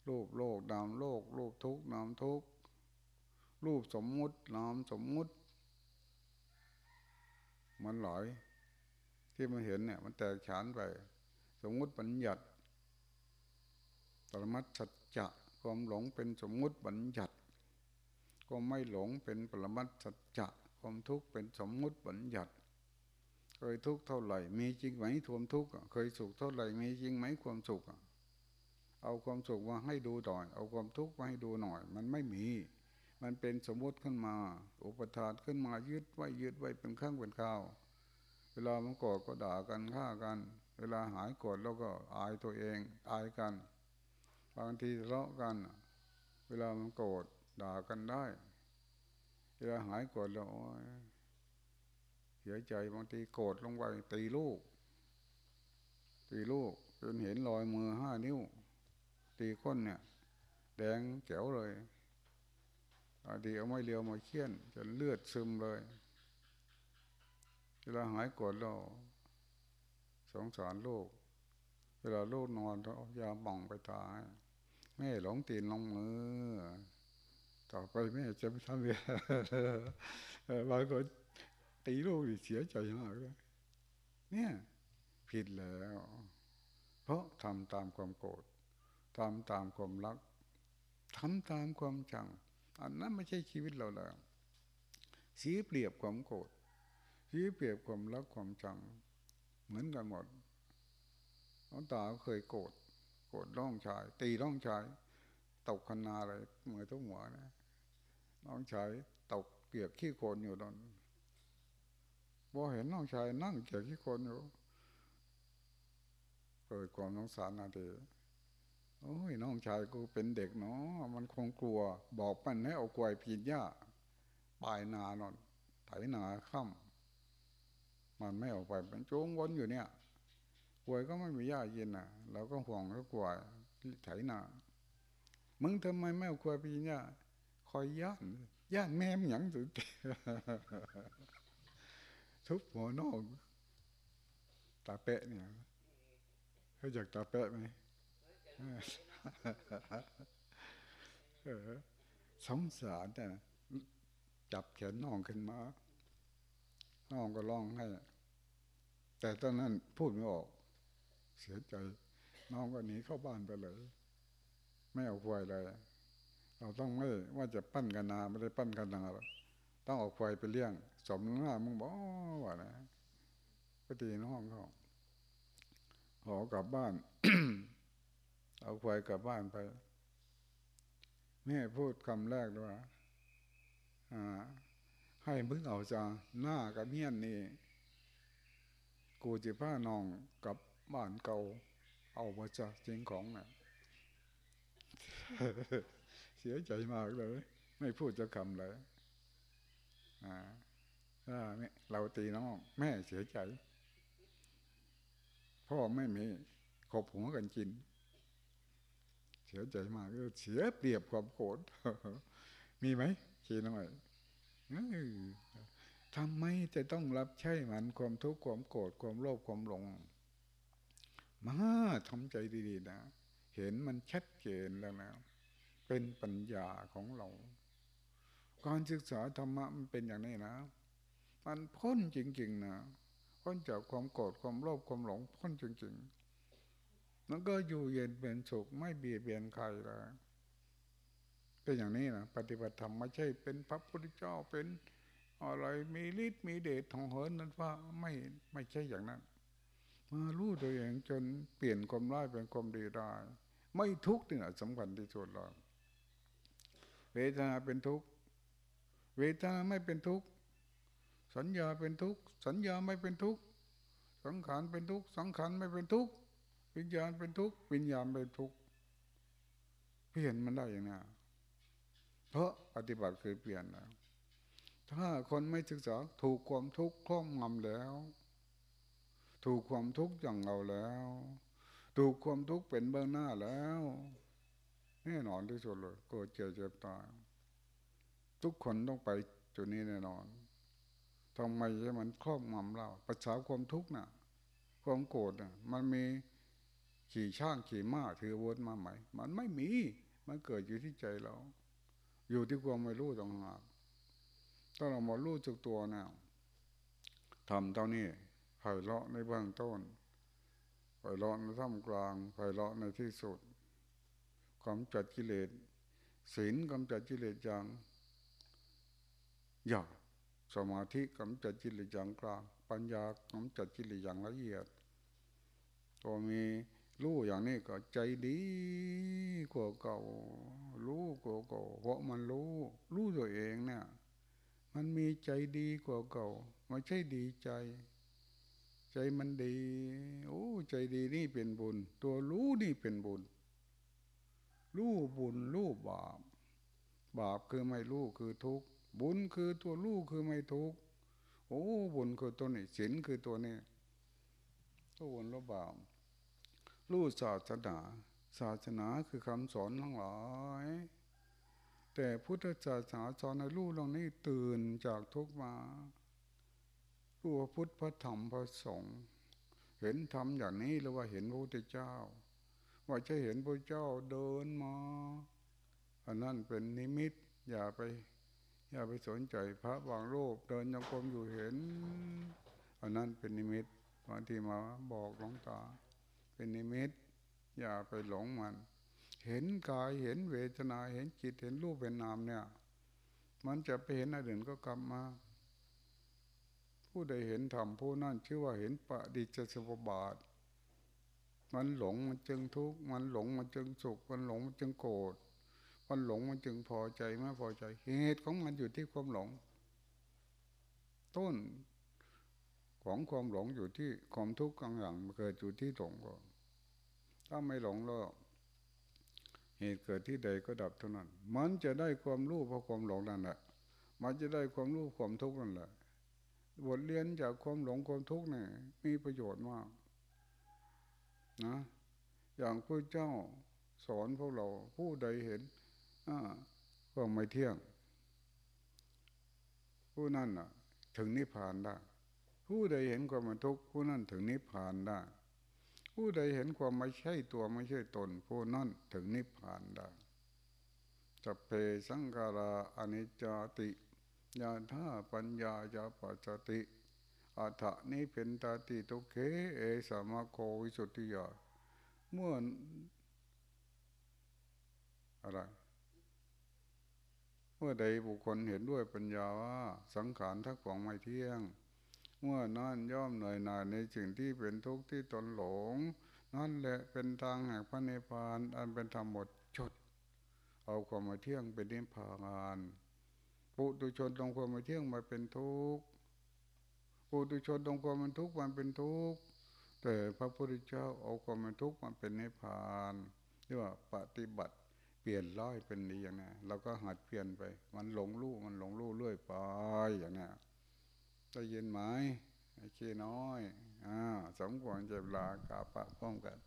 รูปโลกนามโลก รูปทุกนามทุกรูปสมมุตินามสมมุติ มันหลายที่มันเห็นเนี่ย มันแตกฉานไป สมมุติบัญญัติปรมัตสัจจะความหลงเป็นสมมุติบัญญัติ ก็ไม่หลงเป็นปรมัตสัจจะความทุกข์เป็นสมมุติบัญญัติ เคยทุกข์เท่าไหร่ มีจริงไหมทวมทุกข์เคยสุขเท่าไหร่ มีจริงไหมความสุขเอาความสุขมาให้ดูหน่อย เอาความทุกข์มาให้ดูหน่อย มันไม่มี มันเป็นสมมติขึ้นมา อุปทานขึ้นมายึดไว้ยึดไว้เป็นข้างเป็นข้าว เวลามันโกรธก็ด่ากันฆ่ากัน เวลาหายโกรธแล้วก็อายตัวเองอายกัน บางทีทะเลาะกัน เวลามันโกรธ ด่ากันได้เวลาหายโกรธแล้วเสียใจบางทีโกรธลงไปตีลูก ตีลูกจนเห็นรอยมือห้านิ้ว ตีก้นเนี่ย แดงแจ๋วเลยอาดีเอาไม้เลียวมาเคี่ยนจนเลือดซึมเลยเวลาหายโกรธแล้วสงสารลูก เวลาลูกนอนเขายาบ่องไปตายแม่หลงตีนลงมือ ต่อไปแม่จะไม่ทำแบบบางคนตีลูกเสียใจมากเลยเนี่ยผิดแล้ว เพราะทำตามความโกรธทำตามความรักทำตามความชัง อันนั้นไม่ใช่ชีวิตเราแล้วสีเปรียบความโกรธสีเปรียบความรักความชัง เหมือนกันหมดน้องตาเคยโกรธโกรธร้องชาย ตีร้องชายตกคนาเลยเหมือนทุกหัวนะ น้องชายตกเกียกขี้โคนอยู่ตอนพอเห็นน้องชายนั่งเกียกขี้โคนอยู่เกิดความสงสารนาทีโอ้ยน้องชายกูเป็นเด็กเนาะมันคงกลัว บอกมันให้เอากวยพีนหญ้าปลายนานอนไถนาค่ำมันไม่ออกไปมันโจงวนอยู่เนี่ยกวยก็ไม่มีหญ้ากินอะเราก็ห่วงก็กล้วยไถนามึงทำไมไม่เอากวยพีนหญ้า คอยย่านย่านแม่มหยังสุดทุบหัวนอกตาเปะเนี่ยเขาอยากตาเปะไหมสงสารแต่จับแขนน้องขึ้นมา น้องก็ร้องให้ แต่ตอนนั้นพูดไม่ออก เสียใจ น้องก็หนีเข้าบ้านไปเลย ไม่เอาควายเลย เราต้องไม่ว่าจะปั้นกันนาไม่ได้ปั้นกันนาหรอกต้องเอาควายไปเลี้ยง สมหน้ามึงบอกว่านะก็ตีน้องเขาขอกลับบ้าน เอาควายกลับบ้านไป แม่พูดคำแรกว่าให้มึงเอาจาหน้ากับเมียนนี่ กูจะพานองกับบ้านเก่า เอามาจากจริงของนะ่ะ เสียใจมากเลย ไม่พูดจะคำเลยอ่าเราตีน้องแม่เสียใจ พ่อไม่มีขบหัวกันกิน เสียใจมากเสียเปรียบความโกรธมีไหมชีน้อยทำไมจะต้องรับใช้มันความทุกข์ความโกรธความโลภความหลง มาทำใจดีๆนะ เห็นมันชัดเจนแล้วนะ เป็นปัญญาของเรา การศึกษาธรรมะมันเป็นอย่างนี้นะ มันพ้นจริงๆนะพ้นจากความโกรธความโลภความหลงพ้นจริงๆมันก็อยู่เย็นเป็นสุขไม่เบียดเบียนใครเลยเป็นอย่างนี้นะปฏิบัติธรรมไม่ใช่เป็นพระพุทธเจ้าเป็นอะไรมีฤทธิ์มีเดชทองเหินนั้นว่าไม่ไม่ใช่อย่างนั้นมารู้ตัวเองจนเปลี่ยนความร้ายเป็นความดีได้ ไม่ทุกข์นี่แหละสำคัญที่สุดเลย วทนาเป็นทุกข์เวทนาไม่เป็นทุกข์สัญญาเป็นทุกข์สัญญาไม่เป็นทุกข์สังขารเป็นทุกข์สังขารไม่เป็นทุกข์วิญญาณเป็นทุกข์วิญญาณเป็นทุกข์เปลี่ยนมันได้อย่างนี้เพราะปฏิบัติคือเปลี่ยนแล้วถ้าคนไม่ศึกษาถูกความทุกข์ครอบงำแล้ว ถูกความทุกข์อย่างเราแล้ว ถูกความทุกข์เป็นเบื้องหน้าแล้ว แน่นอนที่สุดเลยก็เจ็บเจ็บตายทุกคนต้องไปจุดนี้แน่นอนทำไมให้มันครอบงำเราประชาความทุกข์น่ะ ความโกรธน่ะ มันมีขี่ช่างขี่ม้าถือวนมาไหม มันไม่มี มันเกิดอยู่ที่ใจเรา อยู่ที่ความไม่รู้ต่างหากถ้าเรามารู้จักตัวเนี่ยทำเท่านี้ไผ่เลาะในเบื้องต้นไผ่เลาะในท่ามกลางไผ่เลาะในที่สุด ควาจัดกิเลสศีลกำจัดกิเลสอย่างหยาบสมาธิกำจัดกิเลสอย่างกลาง ปัญญากำจัดกิเลสอย่างละเอียดตัวมีรู้อย่างนี้ก็ใจดีกว่าเก่า รู้กว่าเก่า เพราะมันรู้ รู้ตัวเองเนี่ย มันมีใจดีกว่าเก่าไม่ใช่ดีใจ ใจมันดี โอ้ ใจดีนี่เป็นบุญ ตัวรู้นี่เป็นบุญ รู้บุญรู้บาป บาปคือไม่รู้คือทุกข์บุญคือตัวรู้คือไม่ทุกข์โอ้บุญคือตัวนี้ศีลคือตัวนี้ตัวบุญรู้บาปรู้ศาสนาศาสนาคือคำสอนทั้งหลายแต่พุทธศาสนาสอนให้ลูกเรานี่ตื่นจากทุกมารู้ว่าพุทธพระธรรมพระสงฆ์เห็นธรรมอย่างนี้หรือว่าเห็นพระพุทธเจ้า ว่าจะเห็นพระเจ้าเดินมาอันนั้นเป็นนิมิต อย่าไป อย่าไปสนใจพระบางรูปเดินยังกรมอยู่เห็น อันนั้นเป็นนิมิตบางทีมาบอกหลวงตา เป็นนิมิต อย่าไปหลงมัน เห็นกายเห็นเวทนาเห็นจิตเห็นรูปเป็นนามเนี่ย มันจะไปเห็นอะไรอื่นก็กลับมาผู้ใดเห็นธรรมผู้นั้นชื่อว่าเห็นปฏิจจสมบาท มันหลงมันจึงทุกข์มันหลงมันจึงสุข มันหลงมันจึงโกรธมันหลงมันจึงพอใจไม่พอใจ เหตุของมันอยู่ที่ความหลง ต้นของความหลงอยู่ที่ความทุกข์กลางอย่างเกิดอยู่ที่หลงก่อนถ้าไม่หลงโลกเหตุเกิดที่ใดก็ดับเท่านั้น มันจะได้ความรู้เพราะความหลงนั่นแหละมันจะได้ความรู้ความทุกข์นั่นแหละบทเรียนจากความหลงความทุกข์เนี่ยมีประโยชน์มาก นะ อย่างพระเจ้าสอนพวกเราผู้ใดเห็นความไม่เที่ยง ผู้นั้นน่ะ ถึงนิพพานได้ ผู้ใดเห็นความมันทุกข์ผู้นั้นถึงนิพพานได้ ผู้ใดเห็นความไม่ใช่ตัวไม่ใช่ตน ผู้นั้นถึงนิพพานได้จะเพสังการาอนิจจติญาธาปัญญาญาปัจจติ อัฏฐานิเป็นตาติทุเค เอสามะโควิสุทธิยาเมื่ออะไรเมื่อใดบุคคลเห็นด้วยปัญญาว่าสังขารทั้งปวงไม่เที่ยง เมื่อนั่นย่อมเหนื่อยหน่ายในสิ่งที่เป็นทุกข์ที่ตนหลง นั่นแหละเป็นทางแห่งพระนิพพานอันเป็นธรรมหมดจดเอาความมาเที่ยงเป็นนิพพานปุตุชนตรงความมาเที่ยงมาเป็นทุกข์ ปุตุชนตรงความมันทุกข์มันเป็นทุกข์แต่พระพุทธเจ้าเอาความเป็นทุกข์มาเป็นนิพพานเรียกว่าปฏิบัติเปลี่ยนร้อยเป็นดีอย่างนี้เราก็หัดเปลี่ยนไป มันหลงลู่มันหลงลู่เรื่อยไปอย่างนี้ได้ยินไหมไอ้ขี้น้อยอ่าสมควรจะลากาปะพร้อมกัน